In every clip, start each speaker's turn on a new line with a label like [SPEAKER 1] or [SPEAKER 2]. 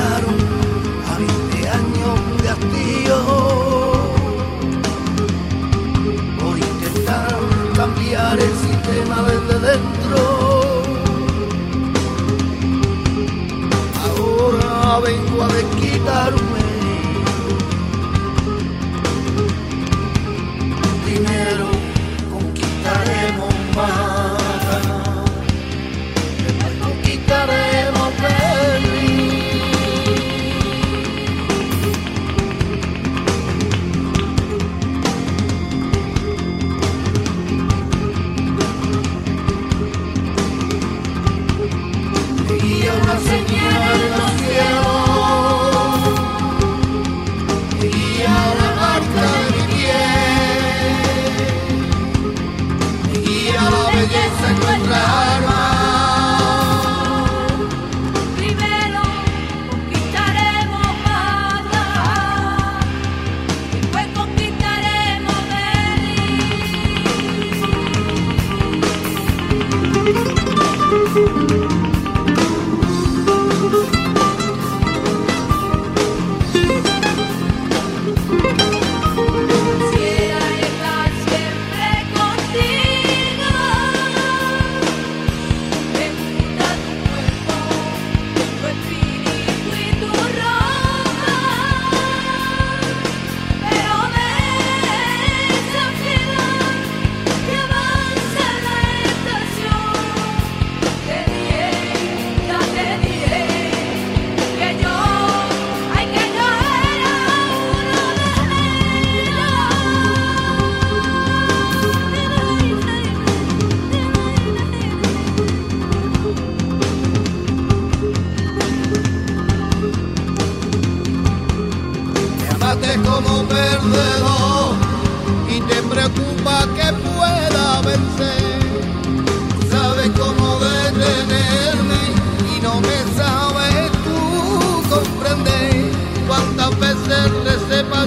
[SPEAKER 1] a 20 años de hastío por intentar cambiar el sistema desde dentro. Ahora vengo a desquitarme.
[SPEAKER 2] my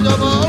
[SPEAKER 1] Sandoval.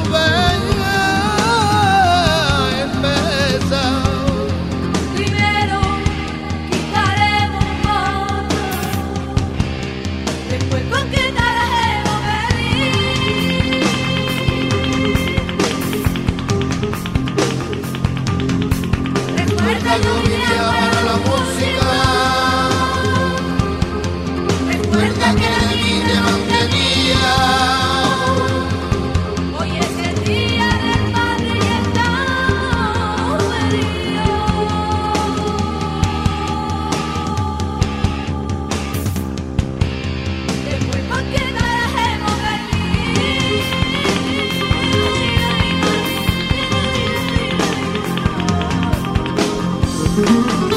[SPEAKER 2] Thank you.